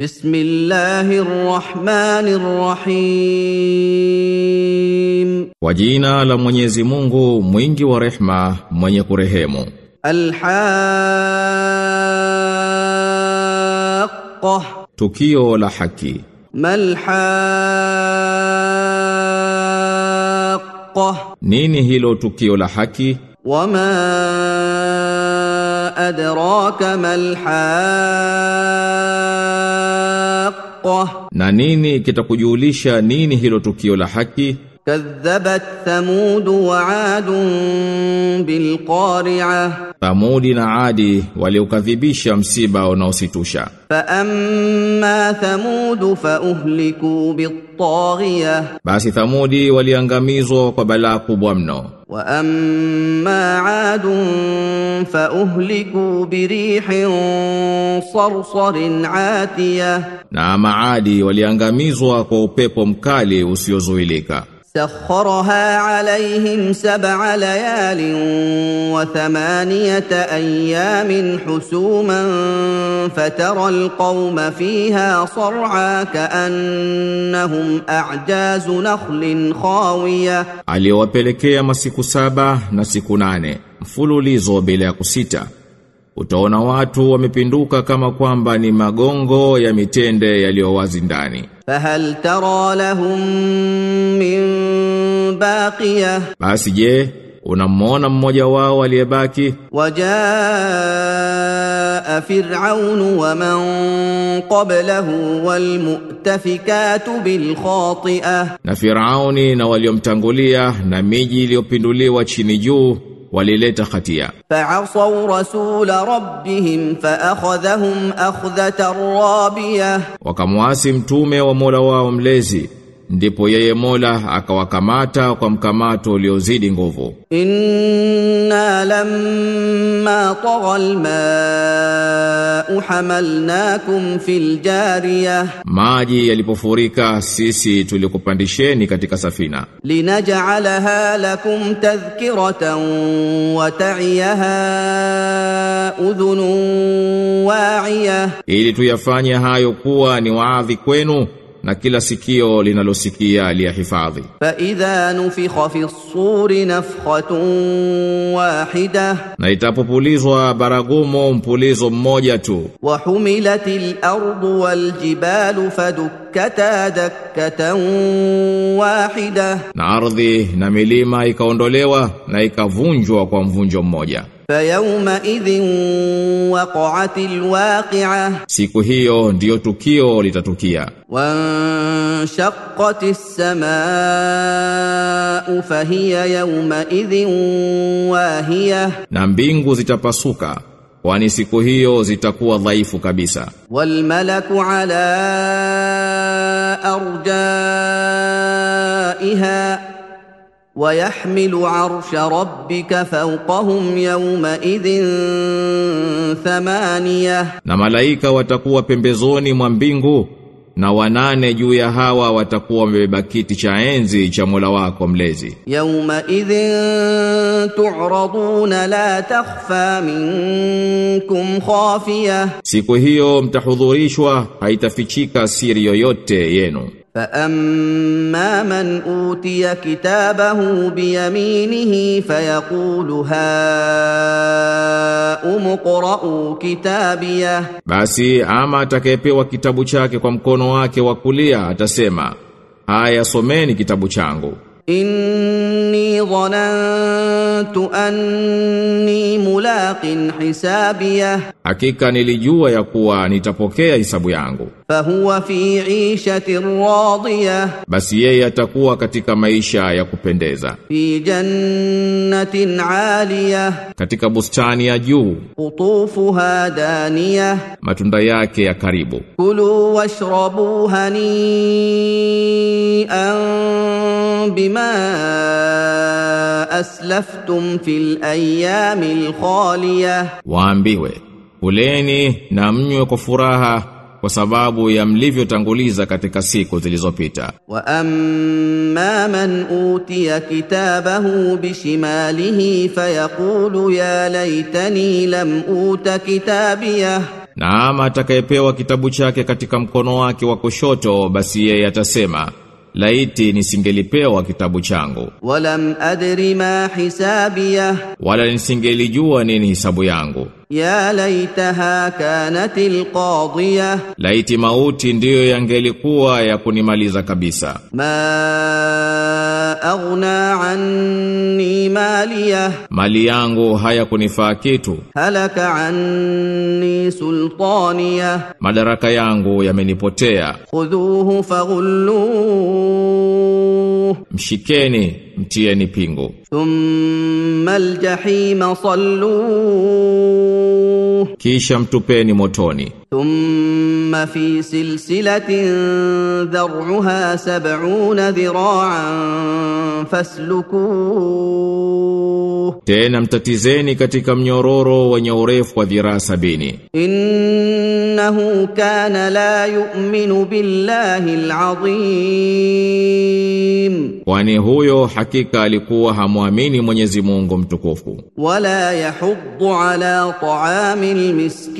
بسم الله الرحمن الرحيم Kwa jina la Mwenyezi Mungu mwingi wa rehma mwenye kurehemu الحاقة Tukio la haki ما الحاقة Nini hilo tukio la haki وما أدراك ما الحاقة Na nini kitakujulisha nini hilo tukio la haki كذبت ثمود وعاد بالقارعة Thamudi na Adi waliukadhibisha msiba unaositusha. Fa amma Thamud fa uhliku bit-taghiyah. Basi Thamudi waliangamizwa kwa balaa kubwa mno. Wa amma Ad fa uhliku birihin sarsarin atiya, Na Maadi waliangamizwa kwa upepo mkali usiozuilika. سخرها عليهم سبع ليال وثمانية أيام حسوما فترى القوم فيها صرعى كأنهم أعجاز نخل خاوية aliyowapelekea masiku saba na siku nane mfululizo bila ya kusita utaona watu wamepinduka kama kwamba ni magongo ya mitende yaliyowazi ndani فهل ترى لهم من baqiya. Basi je unamwona mmoja wao aliyebaki? Wajaa fir'aun wa man qablahu wal mu'tafikatu bil na fir'auni na waliomtangulia na miji iliyopinduliwa chini juu walileta khatia fa'asaw rasul rabbihim fa'akhadhahum akhdhatan rabiya. Wakamwasi mtume wa Mola wao mlezi ndipo yeye Mola akawakamata kwa mkamato uliozidi nguvu. Inna lamma tagha almaa hamalnakum fil jariya, maji yalipofurika sisi tulikupandisheni katika safina. Linaj'alaha lakum tadhkiratan wa ta'iyaha udhunun wa'iya, ili tuyafanye hayo kuwa ni waadhi kwenu na kila sikio linalosikia liyahifadhi. Fa idha nufikha fi ssuri nafkhatun wahida, na itapopulizwa baragumo mpulizo mmoja tu. Wa humilatil ardu wal jibalu fadukkata dakkatan wahida, na ardhi na milima ikaondolewa na ikavunjwa kwa mvunjo mmoja. Fayawmaidhin waqa'atil waqi'ah, siku hiyo ndiyo tukio litatukia. Wanshaqqatis samaa'u fahiya yawmaidhin wahiya na mbingu zitapasuka kwani siku hiyo zitakuwa dhaifu kabisa. Wal malaku ala arjaiha ويحمل عرش ربك فوقهم يومئذ ثمانية na malaika watakuwa pembezoni mwa mbingu na wanane juu ya hawa watakuwa wamebeba kiti cha enzi cha Mola wako mlezi يومئذ تعرضون لا تخفى منكم خافية siku hiyo mtahudhurishwa haitafichika siri yoyote yenu فأما من أوتي كتابه بيمينه فيقول هاؤم اقرءوا كتابيه Basi ama atakayepewa kitabu chake kwa mkono wake wa kulia atasema, haya someni kitabu changu. إني ظننت أني ملاق حسابيه Hakika nilijua ya kuwa nitapokea hisabu yangu. Fahuwa fi ishati radiya, basi yeye atakuwa katika maisha ya kupendeza. Fi jannatin aliyah, katika bustani ya juu. Qutufuha daniya matunda yake ya karibu. Kulu washrabu hani'an bima aslaftum fil ayamil khaliyah, waambiwe Uleni na mnywe kwa furaha kwa sababu ya mlivyotanguliza katika siku zilizopita. Wa amma man utiya kitabahu bishimalihi fayaqulu ya laitani lam uta kitabiyah na ama atakayepewa kitabu chake katika mkono wake wa kushoto basi yeye atasema laiti nisingelipewa kitabu changu. Walam adri ma hisabiyah wala nisingelijua nini hisabu yangu ya laitaha kanatil qadhiya, laiti mauti ndiyo yangelikuwa ya kunimaliza kabisa. Ma aghna anni maliya, mali yangu hayakunifaa kitu. Halaka anni sultaniya, madaraka yangu yamenipotea. Khudhuhu faghullu, mshikeni mtieni pingu. Thumma aljahima sallu. Kisha mtupeni motoni. Thumma fi silsilatin dhar'uha 70 dhira'an fasluku. Tena mtatizeni katika mnyororo wenye urefu wa dhiraa sabini. Innahu kana la yu'minu billahi alazim. Kwani huyo hakika alikuwa hamwamini Mwenyezi Mungu mtukufu. Wala yahuddu ala ta'amil miskin,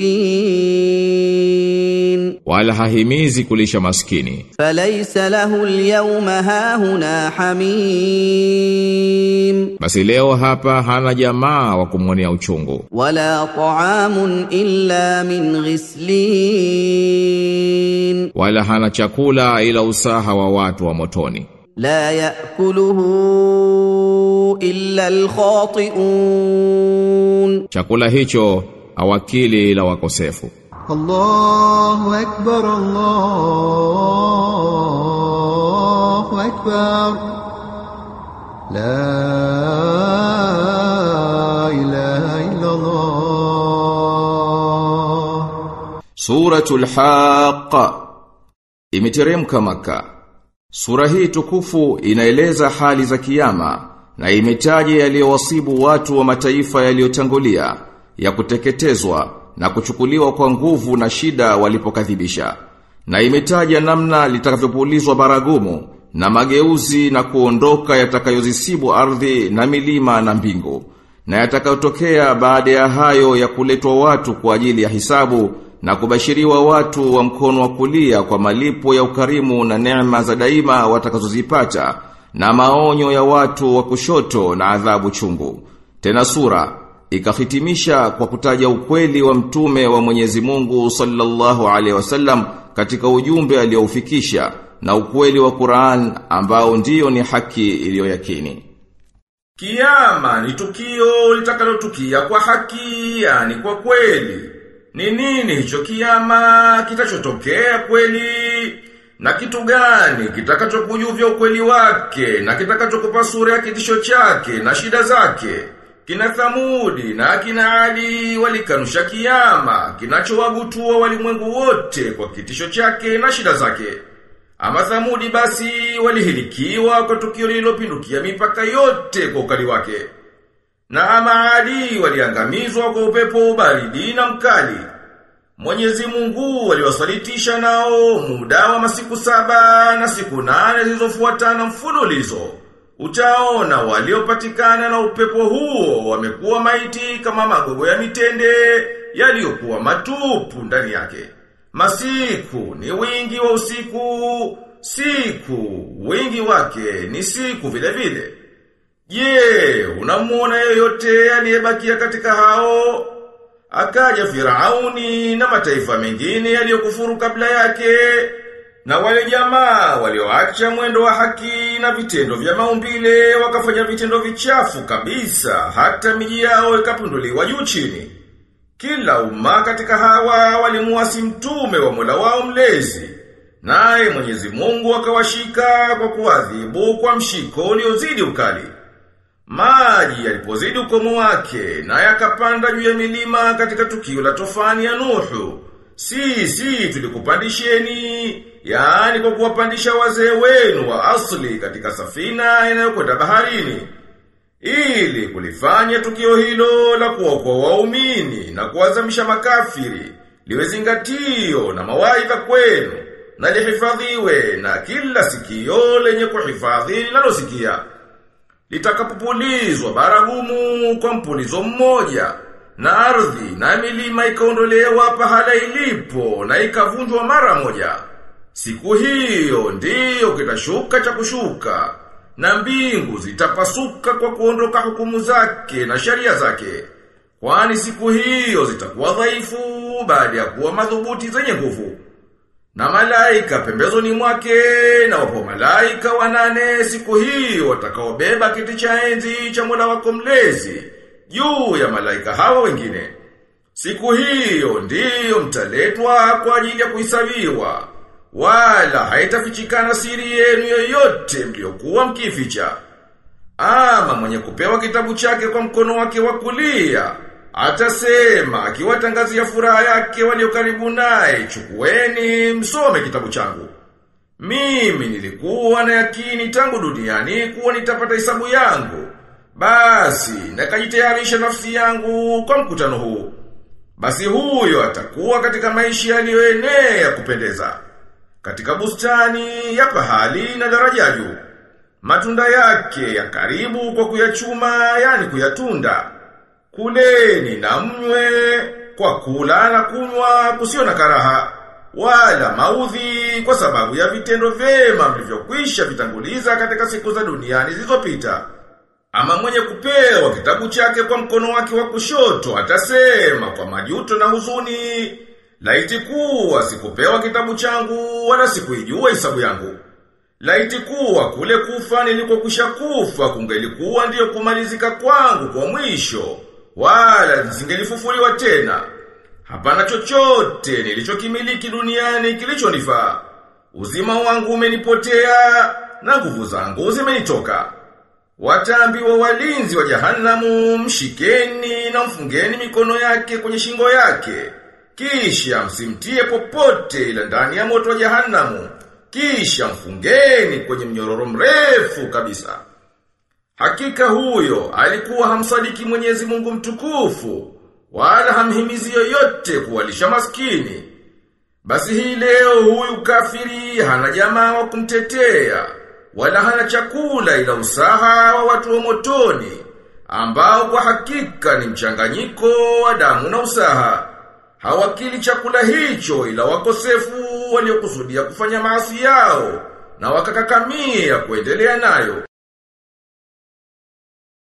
wala hahimizi kulisha maskini. Falaysa lahu alyawma hahuna hamim, basi leo hapa hana jamaa wa kumwonea uchungu. Wala ta'amun illa min ghislin, wala hana chakula ila usaha wa watu wa motoni. لا ياكله illa alkhatiun chakula hicho hawakili la wakosefu Allahu akbar Allahu akbar la ilaha illa Allah Suratul Haqqa imeteremka Makkah Sura hii tukufu inaeleza hali za kiyama na imetaja yaliyowasibu watu wa mataifa yaliyotangulia ya kuteketezwa na kuchukuliwa kwa nguvu na shida walipokadhibisha. Na imetaja namna litakavyopulizwa baragumu na mageuzi na kuondoka yatakayozisibu ardhi na milima na mbingu na yatakayotokea baada ya hayo ya kuletwa watu kwa ajili ya hisabu na kubashiriwa watu wa mkono wa kulia kwa malipo ya ukarimu na neema za daima watakazozipata na maonyo ya watu wa kushoto na adhabu chungu. Tena sura ikahitimisha kwa kutaja ukweli wa mtume wa Mwenyezi Mungu sallallahu alaihi wasallam katika ujumbe aliyoufikisha na ukweli wa Qur'an ambao ndiyo ni haki iliyoyakini. Kiyama ni tukio litakalotukia kwa haki, yani kwa kweli. Ni nini hicho kiyama kitachotokea kweli? Na kitu gani kitakachokujuvya ukweli wake na kitakachokupa sura ya kitisho chake na shida zake? Kina Thamudi na kina Ali walikanusha kiyama kinachowagutua walimwengu wote kwa kitisho chake na shida zake. Ama Thamudi basi walihilikiwa kwa tukio lililopindukia mipaka yote kwa ukali wake. Na ama Adi waliangamizwa kwa upepo baridi na mkali. Mwenyezi Mungu waliwasalitisha nao muda wa masiku saba na siku nane zilizofuatana mfululizo. Utaona waliopatikana na upepo huo wamekuwa maiti kama magogo ya mitende yaliyokuwa matupu ndani yake. Masiku ni wingi wa usiku, siku wingi wake ni siku vile vile. Je, unamuona yeyote aliyebakia katika hao? Akaja Firauni na mataifa mengine yaliyokufuru kabla yake. Na wale jamaa walioacha mwendo wa haki na vitendo vya maumbile wakafanya vitendo vichafu kabisa hata miji yao ikapinduliwa juu chini. Kila umma katika hawa walimuasi mtume wa Mola wao mlezi. Naye Mwenyezi Mungu akawashika kwa kuadhibu kwa mshiko uliozidi ukali. Maji yalipozidi ukomo wake na yakapanda juu ya milima katika tukio la tofani ya Nuhu. Sisi tulikupandisheni, yaani kwa kuwapandisha wazee wenu wa asli katika safina inayokwenda baharini. Ili kulifanya tukio hilo la kuwaokoa waumini na kuwazamisha makafiri, liwe zingatio na mawaidha kwenu, na lihifadhiwe na kila sikio lenye kuhifadhi linalosikia. Litakapopulizwa baragumu kwa mpulizo mmoja, na ardhi na milima ikaondolewa pahala ilipo na ikavunjwa mara moja. Siku hiyo ndiyo kitashuka cha kushuka na mbingu zitapasuka kwa kuondoka hukumu zake na sheria zake. Kwani siku hiyo zitakuwa dhaifu baada ya kuwa madhubuti zenye nguvu. Na malaika pembezoni mwake na wapo malaika wanane siku hii watakaobeba kiti cha enzi cha Mola wako mlezi juu ya malaika hawa wengine. Siku hiyo ndiyo mtaletwa kwa ajili ya kuhesabiwa wala haitafichikana siri yenu yoyote mliokuwa mkificha. Ama mwenye kupewa kitabu chake kwa mkono wake wa kulia atasema akiwatangazia furaha yake walio karibu naye, chukueni msome kitabu changu. Mimi nilikuwa na yakini tangu duniani kuwa nitapata hisabu yangu. Basi nakajitayarisha nafsi yangu kwa mkutano huu. Basi huyo atakuwa katika maisha yaliyoenea kupendeza. Katika bustani ya pahali na daraja juu. Matunda yake ya karibu kwa kuyachuma, yani kuyatunda. Kuleni na mnywe kwa kula na kunywa kusio na karaha. Wala maudhi kwa sababu ya vitendo vyema mlivyokwisha vitanguliza katika siku za duniani zilizopita. Ama mwenye kupewa kitabu chake kwa mkono wake wa kushoto atasema kwa majuto na huzuni, laiti kuwa sikupewa kitabu changu wala sikuijua hisabu yangu. Laiti kuwa kule kufa nilikokwisha kufa kungelikuwa ndiyo kumalizika kwangu kwa mwisho, wala zisingelifufuliwa tena. Hapana chochote nilichokimiliki duniani kilichonifaa. Uzima wangu umenipotea na nguvu zangu zimenitoka. Watambi wa walinzi wa jahanamu mshikeni na mfungeni mikono yake kwenye shingo yake. Kisha msimtie popote ila ndani ya moto wa jahanamu. Kisha mfungeni kwenye mnyororo mrefu kabisa. Hakika huyo alikuwa hamsadiki Mwenyezi Mungu mtukufu wala hamhimizi yoyote kuwalisha maskini. Basi hii leo huyu kafiri hana jamaa wa kumtetea wala hana chakula ila usaha wa watu wa motoni ambao kwa hakika ni mchanganyiko wa damu na usaha. Hawakili chakula hicho ila wakosefu waliokusudia kufanya maasi yao na wakakakamia kuendelea nayo.